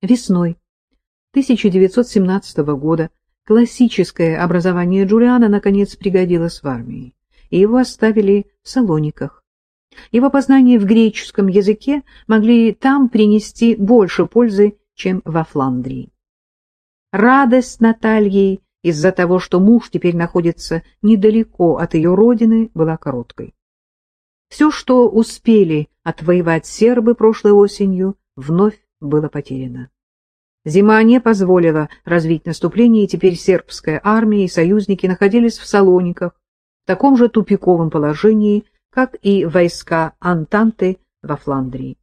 Весной 1917 года классическое образование Джулиана наконец пригодилось в армии, и его оставили в Салониках. Его познания в греческом языке могли там принести больше пользы, чем во Фландрии. Радость Натальи из-за того, что муж теперь находится недалеко от ее родины, была короткой. Все, что успели отвоевать сербы прошлой осенью, вновь было потеряно. Зима не позволила развить наступление, и теперь сербская армия и союзники находились в Салониках в таком же тупиковом положении, как и войска Антанты во Фландрии.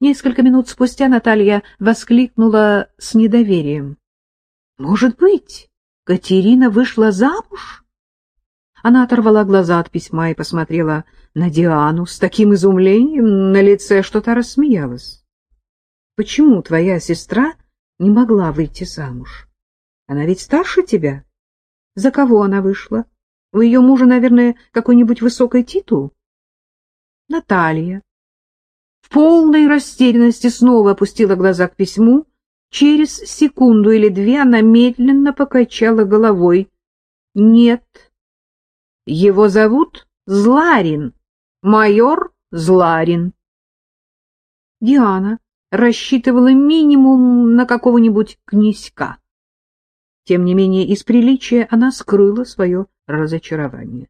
Несколько минут спустя Наталья воскликнула с недоверием. — Может быть, Катерина вышла замуж? Она оторвала глаза от письма и посмотрела на Диану с таким изумлением на лице, что та рассмеялась. — Почему твоя сестра не могла выйти замуж? Она ведь старше тебя. За кого она вышла? У ее мужа, наверное, какой-нибудь высокий титул? Наталья. В полной растерянности снова опустила глаза к письму. Через секунду или две она медленно покачала головой. Нет. Его зовут Зларин. Майор Зларин. Диана рассчитывала минимум на какого-нибудь князька. Тем не менее, из приличия она скрыла свое разочарование.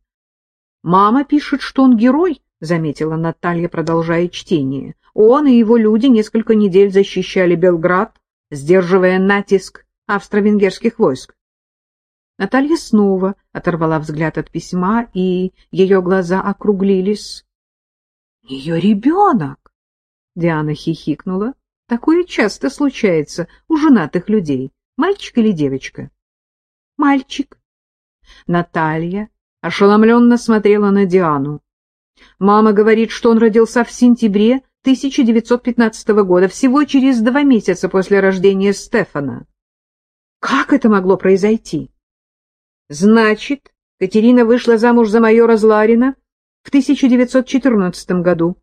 «Мама пишет, что он герой», — заметила Наталья, продолжая чтение. «Он и его люди несколько недель защищали Белград, сдерживая натиск австро-венгерских войск. Наталья снова оторвала взгляд от письма, и ее глаза округлились. — Ее ребенок! — Диана хихикнула. — Такое часто случается у женатых людей. Мальчик или девочка? — Мальчик. Наталья ошеломленно смотрела на Диану. Мама говорит, что он родился в сентябре 1915 года, всего через два месяца после рождения Стефана. Как это могло произойти? Значит, Катерина вышла замуж за майора Зларина в 1914 году.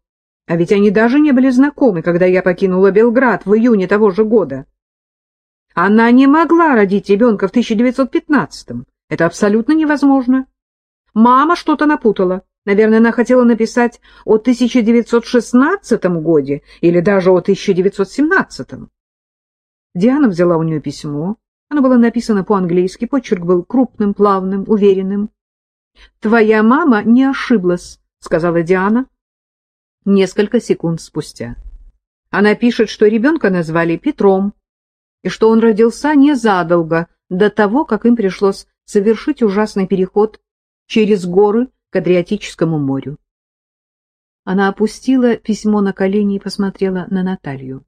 А ведь они даже не были знакомы, когда я покинула Белград в июне того же года. Она не могла родить ребенка в 1915 -м. Это абсолютно невозможно. Мама что-то напутала. Наверное, она хотела написать о 1916 годе или даже о 1917. Диана взяла у нее письмо, оно было написано по-английски, почерк был крупным, плавным, уверенным. — Твоя мама не ошиблась, — сказала Диана несколько секунд спустя. Она пишет, что ребенка назвали Петром, и что он родился незадолго до того, как им пришлось совершить ужасный переход через горы к Адриатическому морю. Она опустила письмо на колени и посмотрела на Наталью.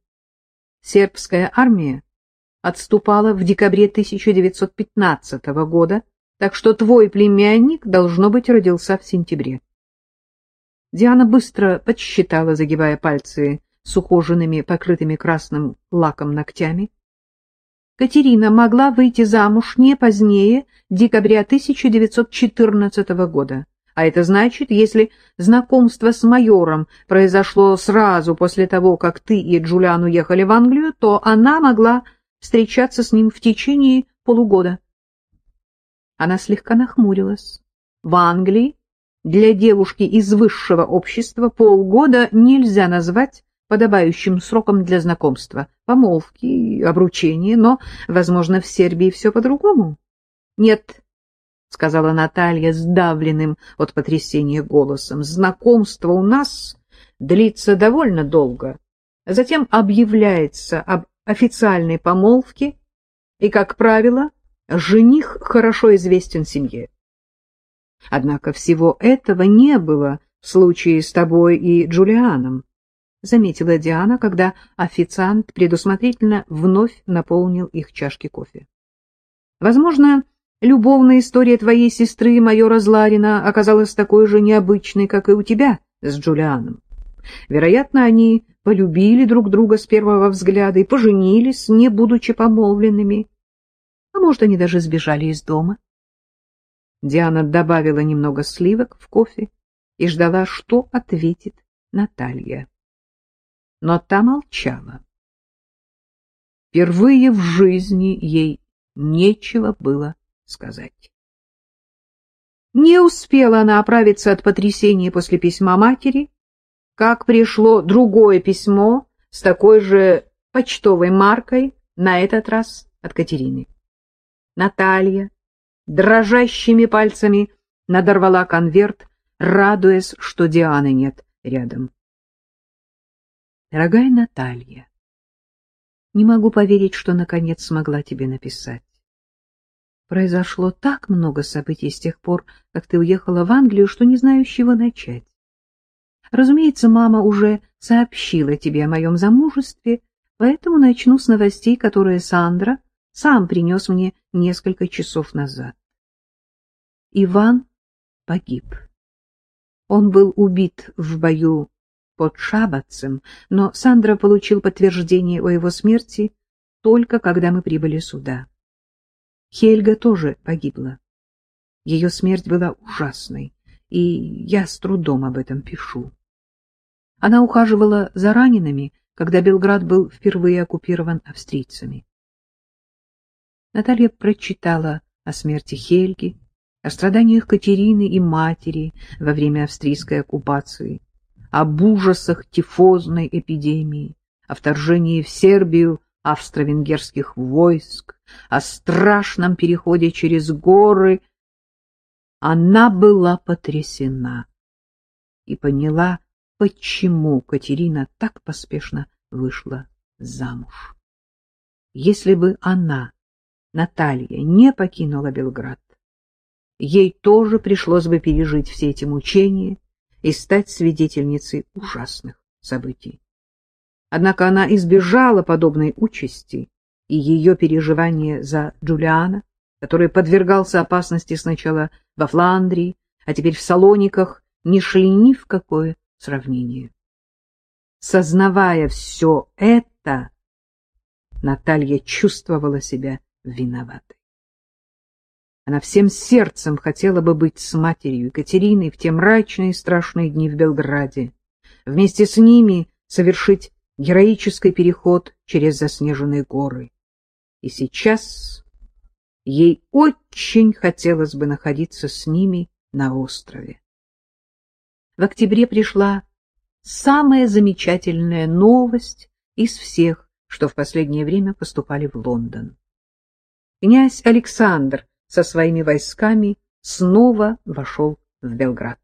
Сербская армия отступала в декабре 1915 года, так что твой племянник, должно быть, родился в сентябре. Диана быстро подсчитала, загибая пальцы с ухоженными, покрытыми красным лаком ногтями. Катерина могла выйти замуж не позднее декабря 1914 года. А это значит, если знакомство с майором произошло сразу после того, как ты и Джулиан уехали в Англию, то она могла встречаться с ним в течение полугода. Она слегка нахмурилась. В Англии для девушки из высшего общества полгода нельзя назвать подобающим сроком для знакомства, помолвки, обручения, но, возможно, в Сербии все по-другому. — Нет, — сказала Наталья сдавленным от потрясения голосом, — знакомство у нас длится довольно долго. Затем объявляется об официальной помолвки, и, как правило, жених хорошо известен семье. Однако всего этого не было в случае с тобой и Джулианом, заметила Диана, когда официант предусмотрительно вновь наполнил их чашки кофе. Возможно, любовная история твоей сестры, майора Зларина, оказалась такой же необычной, как и у тебя с Джулианом. Вероятно, они полюбили друг друга с первого взгляда и поженились, не будучи помолвленными. А может, они даже сбежали из дома. Диана добавила немного сливок в кофе и ждала, что ответит Наталья. Но та молчала. Впервые в жизни ей нечего было сказать. Не успела она оправиться от потрясения после письма матери, как пришло другое письмо с такой же почтовой маркой, на этот раз от Катерины. Наталья дрожащими пальцами надорвала конверт, радуясь, что Дианы нет рядом. Дорогая Наталья, не могу поверить, что наконец смогла тебе написать. Произошло так много событий с тех пор, как ты уехала в Англию, что не знаю, с чего начать. Разумеется, мама уже сообщила тебе о моем замужестве, поэтому начну с новостей, которые Сандра сам принес мне несколько часов назад. Иван погиб. Он был убит в бою под Шабацем, но Сандра получил подтверждение о его смерти только когда мы прибыли сюда. Хельга тоже погибла. Ее смерть была ужасной, и я с трудом об этом пишу. Она ухаживала за ранеными, когда Белград был впервые оккупирован австрийцами. Наталья прочитала о смерти Хельги, о страданиях Катерины и матери во время австрийской оккупации, об ужасах тифозной эпидемии, о вторжении в Сербию австро-венгерских войск, о страшном переходе через горы, она была потрясена и поняла, почему Катерина так поспешно вышла замуж. Если бы она, Наталья, не покинула Белград, ей тоже пришлось бы пережить все эти мучения и стать свидетельницей ужасных событий. Однако она избежала подобной участи, и ее переживания за Джулиана, который подвергался опасности сначала во Фландрии, а теперь в Салониках, не шли ни в какое сравнение. Сознавая все это, Наталья чувствовала себя виноватой. Она всем сердцем хотела бы быть с матерью Екатериной в те мрачные и страшные дни в Белграде, вместе с ними совершить героический переход через заснеженные горы. И сейчас ей очень хотелось бы находиться с ними на острове. В октябре пришла самая замечательная новость из всех, что в последнее время поступали в Лондон. Князь Александр со своими войсками снова вошел в Белград.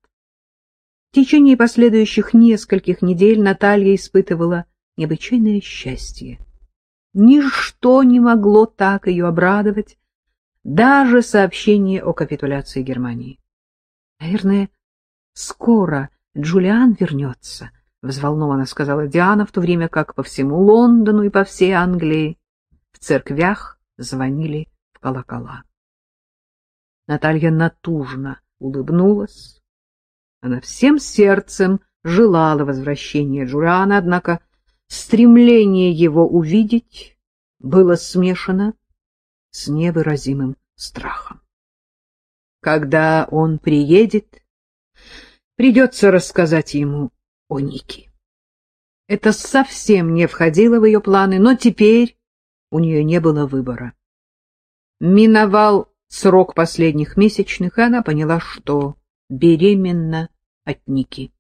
В течение последующих нескольких недель Наталья испытывала необычайное счастье. Ничто не могло так ее обрадовать, даже сообщение о капитуляции Германии. Наверное, скоро Джулиан вернется, — взволнованно сказала Диана, в то время как по всему Лондону и по всей Англии в церквях звонили в колокола. Наталья натужно улыбнулась. Она всем сердцем желала возвращения Джулиана, однако стремление его увидеть было смешано с невыразимым страхом. Когда он приедет, придется рассказать ему о Нике. Это совсем не входило в ее планы, но теперь у нее не было выбора. Миновал срок последних месячных, и она поняла, что беременна от Ники.